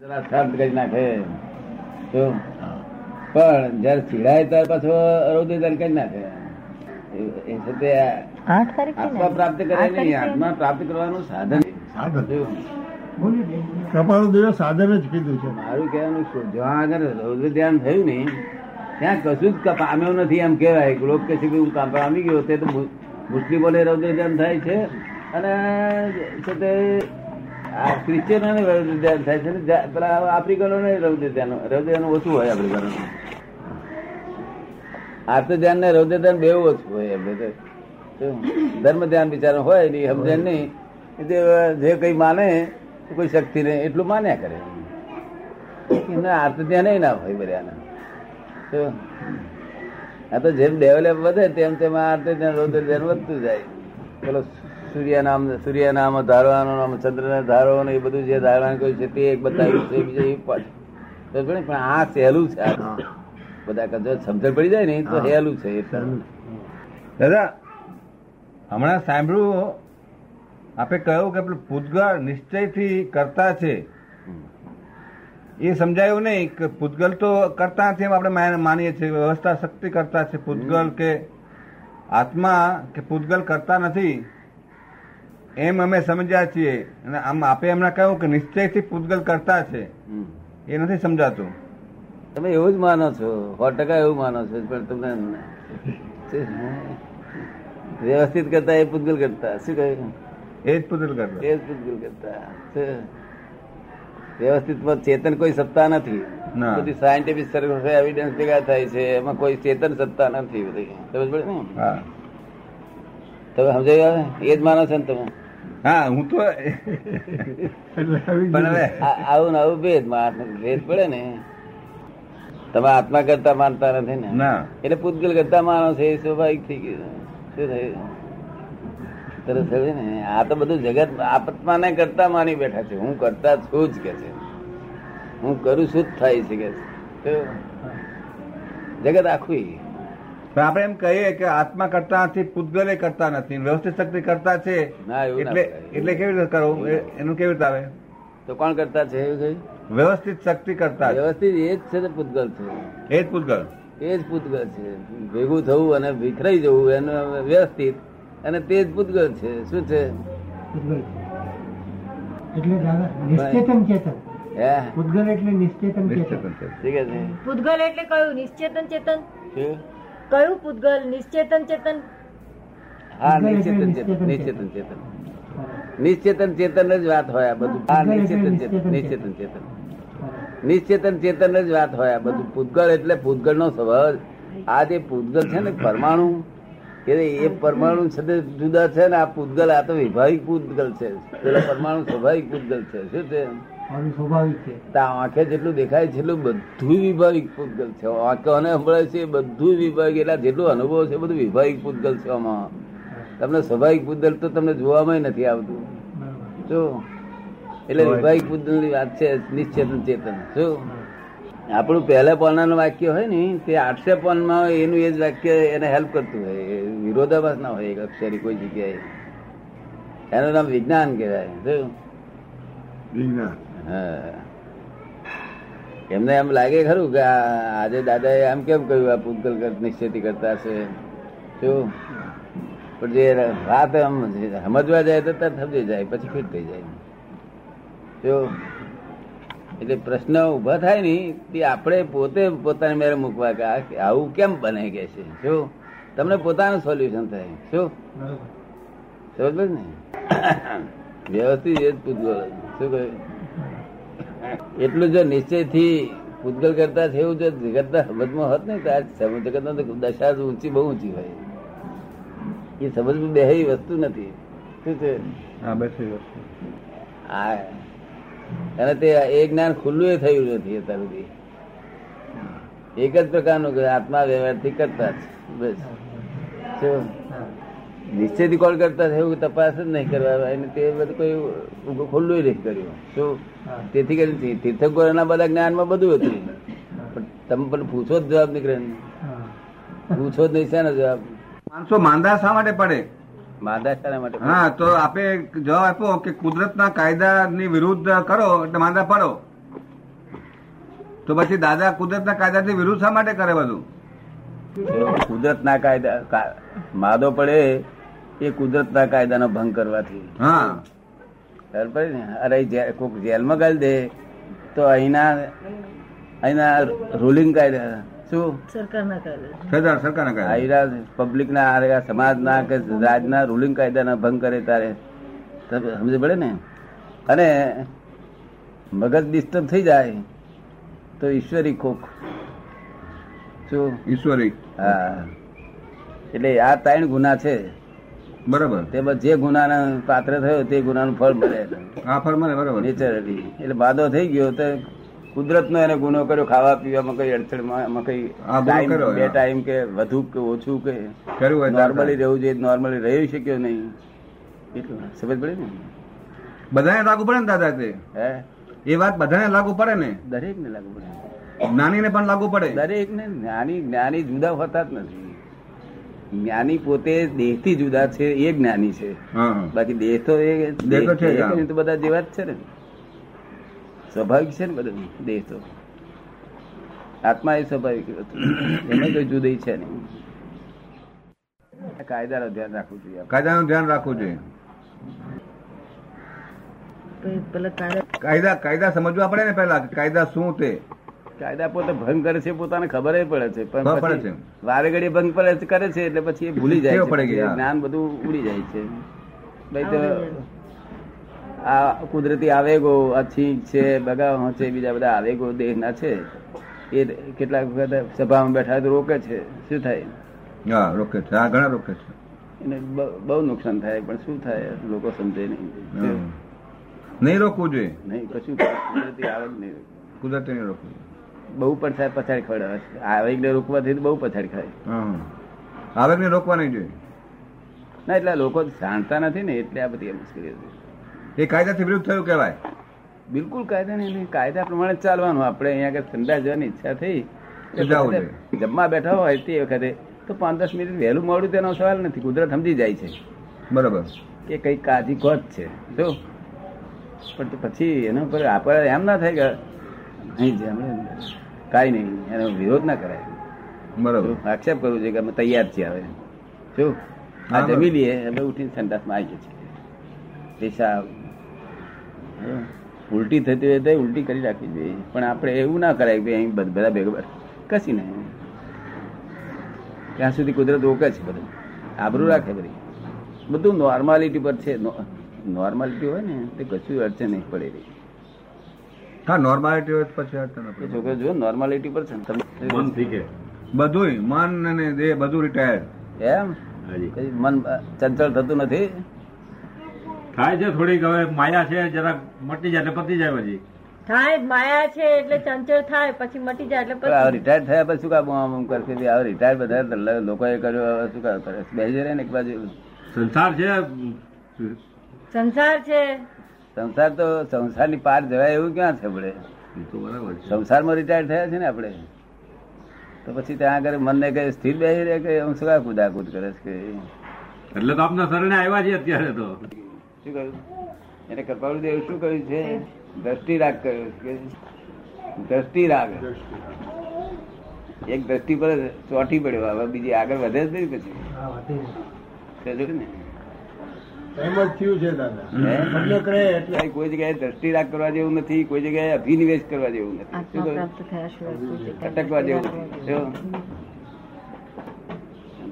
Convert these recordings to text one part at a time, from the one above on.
જરા શાંત કરી નાખે. પણ જયારે ચીડાય ત્યારે પાછો રૌદ્ર કરી નાખે. એ-? આત્મા પ્રાપ્ત કરે નહીં આત્મા પ્રાપ્ત કરવાનું સાધન. સાધન. સાધન જ કીધું છે. મારું કહેવાનું શું? જ્યાં આગળ રૌદ્ર ધ્યાન થયું ને ત્યાં કશું જ પામ્યો નથી એમ કહેવાય. લોક કે છે કે હું કામ પામી ગયો તે તો મુસ્લિમોને રૌદ્ર ધ્યાન થાય છે. અને છે તે આ ક્રિશ્ચિયનોને રૌદ્ર ધ્યાન થાય છે ને પેલા આફ્રિકનોને રૌદ્ર ધ્યાન રૌદ્ર ધ્યાન ઓછું હોય આફ્રિકનો આર્ત ધ્યાન ને રૌદ્ર ધ્યાન બેવ ઓછું હોય એમ. બધે ધર્મ ધ્યાન બિચારો હોય એ સમજે નહીં. જે કઈ માને, તો કોઈ શક્તિ નહીં એટલું માન્યા કરે. એમને આર્ત ધ્યાન એ ના હોય બધાને? આ તો જેમ ડેવલપ વધે, તેમ તેમ આ આર્ત ધ્યાન રૌદ્ર ધ્યાન વધતું જાય. પેલો સૂર્ય નામ સૂર્ય નામ ધારવાનો નામ ચંદ્ર ને ધારવાનું એ બધું જે ધારવાનું કહ્યું છે તે એક બતાવ્યું છે બીજું એ. પણ આ સહેલું છે બધા કદાચ સમજણ પડી જાય ને તો. સહેલું છે એટલે દાદા હમણાં સાંભળ્યું આપે કહ્યું કે પેલું પૂતગળ નિશ્ચયથી કરતા છે. એ સમજાયું નહીં કે પૂતગલ તો કરતા છે એમ આપણે માન- માનીએ છીએ વ્યવસ્થા શક્તિ કરતા છે પૂતગલ કે આત્મા કે પૂતગલ કરતા નથી. એમ અમે સમજ્યા છીએ. અને આમ આપે એમણે કહ્યું કે નિશ્ચયથી પૂતગલ કરતા છે. એ નથી સમજાતું. તમે એવું જ માનો છો. સો ટકા એવું માનો છો. પણ તમને વ્યવસ્થિત કરતા એ પૂતગલ કરતા. શું કહ્યું? એ જ પૂતગલ કરતા. એ જ પૂતગલ કરતા. વ્યવસ્થિત વ્યવસ્થિતમાં ચેતન કોઈ સત્તા નથી. બધી સાયન્ટિફિક સર્વિસ એવિડન્સ ભેગા થાય છે. એમાં કોઈ ચેતન સત્તા નથી. બધી. સમજ પડે ને? તમે સમજાયું ને? એ જ માનો છો ને તમે? હા હું તો પણ હવે આવું ને આવું ભેદમાં ભેદ પડે ને. તમે આત્મા કરતા માનતા નથી ને. ના. એટલે પૂતગલ કરતા માનો છે એ સ્વાભાવિક થઈ ગયું. શું થયું? તરસ થયું ને. આ તો બધું જગત આત્માને કરતા માની બેઠા છે. હું કરતા છું જ કે છે. હું કરું છું જ થાય છે કે જગત આખું પણ આપણે એમ કહીએ કે આત્મા કરતા નથી પૂતગલે કરતા નથી વ્યવસ્થિત શક્તિ કરતા છે. એટલે એટલે કેવી રીતે કરવું? એનું કેવી રીતે આવે? તો કોણ કરતા છે વ્યવસ્થિત શક્તિ કરતા વ્યવસ્થિત એ જ છે પૂતગલ છે. એ જ પૂતગલ. એ જ પૂતગલ છે. ભેગું થવું અને વિખરાઈ જવું એનું વ્યવસ્થિત. અને તે જ પૂતગલ છે. શું છે? એટલે દાદા નિશ્ચેતન ચેતન. હે? એટલે નિશ્ચેતન ચેતન. ઠીક છે. પૂતગલ એટલે કયું? નિશ્ચેતન ચેતન? કયું પૂતગલ? નિશ્ચેતન ચેતન? હા નિશ્ચેતન ચેતન નિશ્ચેતન ચેતન. નિશ્ચેતન ચેતન. જ વાત હોય આ બધું. હા એટલે નિશ્ચેતન ચેતન. નિશ્ચેતન ચેતન. નિશ્ચેતન ચેતન જ વાત હોય આ બધું. પૂતગળ એટલે પૂતગળ નો સ્વભાવ. આ જે પૂતગલ છે ને પરમાણુ એટલે એ પરમાણુ છે જુદા છે ને આ પૂતગલ આ તો વિભાવિક પૂતગલ છે. પેલા પરમાણુ સ્વાભાવિક પૂતગલ છે. શું છે? સ્વાભાવિક છે. આંખે જેટલું દેખાય છે એટલું બધું વિભાવિક પૂતગલ છે. આંખોને સંભળાય છે બધું વિભાવિક એટલે જેટલું અનુભવ છે બધું વિભાવિક પૂતગલ છે આમાં. તમને સ્વાભાવિક પૂતગલ તો તમને જોવામાં નથી આવતું. જો એટલે વિભાવિક પૂતગલની વાત છે નિશ્ચેતન ચેતન. શું આપણું પહેલા પોનાનું વાક્ય હોય ને તે આઠસે પોનમાં હોય એનું એ જ વાક્ય એને હેલ્પ કરતું હોય. વિરોધાભાસ ના હોય એક અક્ષરી કોઈ જગ્યાએ. એનું નામ વિજ્ઞાન કહેવાય. શું વિજ્ઞાન. એમને એમ લાગે ખરું કે આજે દાદાએ એમ કેમ કહ્યું આ પૂતગલ નિશ્ચિતી કરતા છે શું? પણ જે વાત એમ સમજવા જાય તો તરત સમજી જાય પછી ફિટ થઈ જાય. શું? એટલે પ્રશ્ન ઊભા થાય ને તે આપણે પોતે પોતાને મેરે મૂકવા કે આવું કેમ બને કે છે? શું? તમને પોતાનું સોલ્યુશન થાય. શું? સમજ ને? વ્યવસ્થિત એ જ પૂતગલ શું કહ્યું? એટલું જો નિશ્ચયથી પૂતગલ કરતા છે એવું જો જગતના સમજમાં હોત ને તો આ જગતના તો દશા ઊંચી બહુ ઊંચી હોય. એ સમજમાં બે વસ્તુ નથી. શું છે? હા અને તે એ જ્ઞાન ખુલ્લું એ થયું નથી અત્યાર સુધી. એક જ પ્રકારનું આત્મા વ્યવહારથી કરતા જ. બસ. શું? નિશ્ચયથી કોલ કરતા એવું તપાસ જ નહીં કરવા એને તે બધું કોઈ ખુલ્લું નહીં કર્યું. શું તેથી કરી તીર્થંકરોના બધા જ્ઞાનમાં બધું હતું. પણ તમે પણ પૂછો જ જવાબ નીકળે ને. પૂછો જ નહીં શેનો જવાબ? માણસો માંદા શા માટે પડે? માંદા શાના માટે હા તો આપે જવાબ આપો કે કુદરતના કાયદાની વિરુદ્ધ કરો એટલે માંદા પડો. તો પછી દાદા કુદરતના કાયદાથી વિરુદ્ધ શા માટે કરે બધું? કુદરતના કાયદા કા- માદો પડે એ કુદરતના કાયદાનો ભંગ કરવાથી. હા. ખબર ને? અરે જે- કોક જેલમાં ગાળી દે તો અહીંના અહીંના રૂલિંગ કાયદા શું? સરકારના કાયદા. સરકાર સરકારના કાયદા. પબ્લિકના આ સમાજના કે રાજના રૂલિંગ કાયદાના ભંગ કરે તારે. સમજ પડે ને? અને મગજ ડિસ્ટર્બ થઈ જાય તો ઈશ્વરી ખોખ શું? ઈશ્વરી. હા. એટલે આ ત્રણ ગુના છે. બરાબર. તેમાં જે ગુનાના પાત્ર થયો તે ગુનાનું ફળ મળે. આ ફળ મળે બરાબર. નેચરલી એટલે બાદો થઈ ગયો તો કુદરતનો એને ગુનો કર્યો ખાવા પીવામાં કઈ અડચણમાં કઈ ગુનો બે ટાઈમ કે વધુ કે ઓછું કે નોર્મલી રહેવું જોઈએ નોર્મલી રહી શક્યો નહીં. એટલું સમજ પડે ને? બધાને લાગુ પડે ને દાદા તે? હે? એ વાત બધાને લાગુ પડે ને? દરેક ને લાગુ પડે. જ્ઞાનીને પણ લાગુ પડે. દરેક ને જ્ઞાની જ્ઞાની જુદા હોતા જ નથી. જ્ઞાની પોતે દેહથી જુદા છે એ જ્ઞાની છે. બાકી દેહ તો એ તો બધા જેવા જ છે ને. સ્વાભાવિક છે ને બધું? દેહ તો. આત્મા એ સ્વાભાવિક એમ કોઈ જુદી છે નહીં. કાયદાનું ધ્યાન રાખવું જોઈએ. કાયદાનું ધ્યાન રાખવું જોઈએ. કાયદા કાયદા કાયદા સમજવા પડે ને પેલા કાયદા શું તે? કાયદા પોતે ભંગ કરે છે પોતાને ખબર પડે છે. પણ પડે પછી છે. વારે ઘડી ભંગ પડે કરે છે એટલે પછી એ ભૂલી જાય છે. જ્ઞાન બધું ઉડી જાય છે. ભાઈ તો આ કુદરતી આવેગો આ છીંક છે બગાવ છે બીજા બધા આવેગો દેહના છે. એ કેટલાક વખત સભામાં બેઠા હોય તો રોકે છે. શું થાય? રોકે છે. આ ઘણા રોકે છે. એને બહુ નુકસાન થાય પણ શું થાય? લોકો સમજે નહીં. નહીં રોકવું જોઈએ? નહીં કશું કુદરતી આવે નહીં કુદરતી નહીં રોકવું જોઈએ. બહુ પછાડ પછાડ ખવડાવે આવેગ ને રોકવાથી બહુ પછાડ ખાય આવેગ ને રોકવા નહીં જોઈએ. ના એટલે લોકો જાણતા નથી ને એટલે આ બધી મુશ્કેલી હતી એ કાયદાથી વિરુદ્ધ થયું કહેવાય. બિલકુલ કાયદા નહીં કાયદા પ્રમાણે ચાલવાનું. આપણે અહીંયા આગળ ઠંડા જવાની ઈચ્છા થઈ. જમવા બેઠા હોય તે વખતે તો પાંચ દસ મિનિટ વહેલું મોડું તેનો સવાલ નથી. કુદરત સમજી જાય છે. બરાબર. કે કઈ કાજી કોચ છે. જો. પણ પછી એના ઉપર આપણે એમ ના થાય કે કાંઈ નહીં એનો વિરોધ ના કરાય. બરાબર. આક્ષેપ કરવું છે કે અમે તૈયાર છીએ હવે. શું આ જમી લઈએ હવે ઉઠીને સંડાસમાં આવી જઈએ પેશાબ ઉલટી થતી હોય તો ઉલટી કરી રાખવી જોઈએ. પણ આપણે એવું ના કરાય કે અહીં બધા ભેગા કશી નહીં. ત્યાં સુધી કુદરત ઓકે છે બધું. આબરૂ રાખે બધી. બધું નોર્માલિટી પર છે. નોર્માલિટી હોય ને તે કશું અડચણ નહીં પડે. રહી હા નોર્માલિટી હોય તો પછી. છોકરો જો નોર્માલિટી પર છે બધુંય મન અને દેહ બધું રિટાયર્ડ એમ? મન ચંચળ થતું નથી? થાય છે થોડીક હવે માયા છે જરા મટી જાય પતી જાય પછી. થાય માયા છે એટલે ચંચળ થાય પછી મટી જાય એટલે હવે પછી રિટાયર થયા પછી શું કામ આમ આમ કરશે? હવે રિટાયર બધા લોકોએ કર્યો હવે શું કામ કરે? બેસી રહે ને એક બાજુ. સંસાર છે? સંસાર છે. સંસાર તો સંસારની પાર જવાય એવું ક્યાં છે આપણે? બરાબર સંસારમાં રિટાયર થયા છે ને આપણે? તો પછી ત્યાં આગળ મનને કઈ સ્થિર બેસી રહે કે હું શું કુદાકુદ કરે છે કે એટલે તો આપના શરણે આવ્યા છે અત્યારે તો. શું કહ્યું? એને કૃપાળુ દેવ શું કહ્યું છે? દ્રષ્ટિ રાગ કર્યો કે દ્રષ્ટિ રાગ. એક દ્રષ્ટિ પર ચોટી પડ્યો હવે બીજી આગળ વધે જ નહીં પછી. ને? એમ જ થયું છે દાદા. કોઈ જગ્યાએ દ્રષ્ટિ રાખ કરવા જેવું નથી કોઈ જગ્યાએ અભિનિવેશ કરવા જેવું નથી. અટકવા જેવું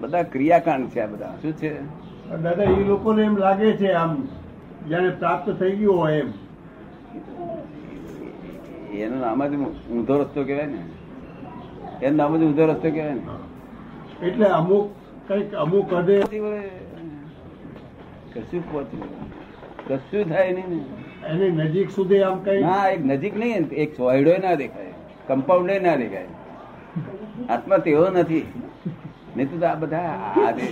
બધા ક્રિયાકાંડ છે આ બધા. શું છે? દાદા એ લોકોને એમ લાગે છે આમ જાણે પ્રાપ્ત થઈ ગયું હોય એમ. એનું નામ જ ઊંધો રસ્તો કહેવાય ને. એનું નામ જ ઊંધો રસ્તો કહેવાય ને. એટલે અમુક કંઈક અમુક હદે કશું પહોંચ્યું કશું થાય નહીં ને. એની નજીક સુધી આમ કઈ ના એક નજીક નહીં એક સોયડો ના દેખાય કમ્પાઉન્ડ ના દેખાય. આત્મા તેવો નથી. નહીં તો આ બધા આ જે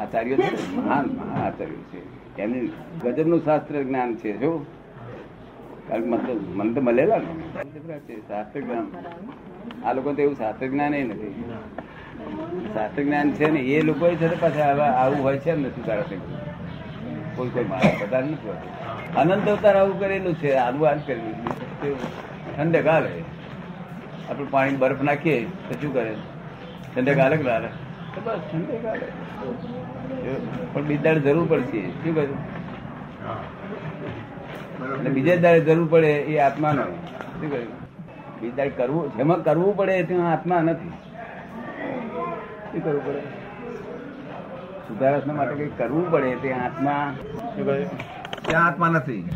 આચાર્યો છે મહાન મહાન આચાર્યો છે. એમની ગજબનું શાસ્ત્ર જ્ઞાન છે જો. કારણ કે મને તો મળેલા ને. છે શાસ્ત્ર જ્ઞાન આ લોકો તો એવું શાસ્ત્ર જ્ઞાન એ નથી. શાસ્ત્ર જ્ઞાન છે ને, એ લોકો પાછા આવા હોય છે નથી તારા કોઈ કોઈ મારા બધા નથી હોતું. અનંત અવતાર આવું કરેલું છે, આનું આજ કરેલું છે. ઠંડક આવે. આપણે પાણી બરફ નાખીએ, તો શું કરે? ઠંડક હાલે કે હાલે બસ ઠંડક હાલે પણ બીજ જરૂર પડશે. શું કહ્યું? બીજે દાડે જરૂર પડે એ આત્માનો. શું કહ્યું? બીજા કરવું, જેમાં કરવું પડે તેમાં આત્મા નથી. શું કરવું પડે? સુધારસના માટે કઈ કરવું પડે તે આત્મા શું કહે? ત્યાં આત્મા નથી.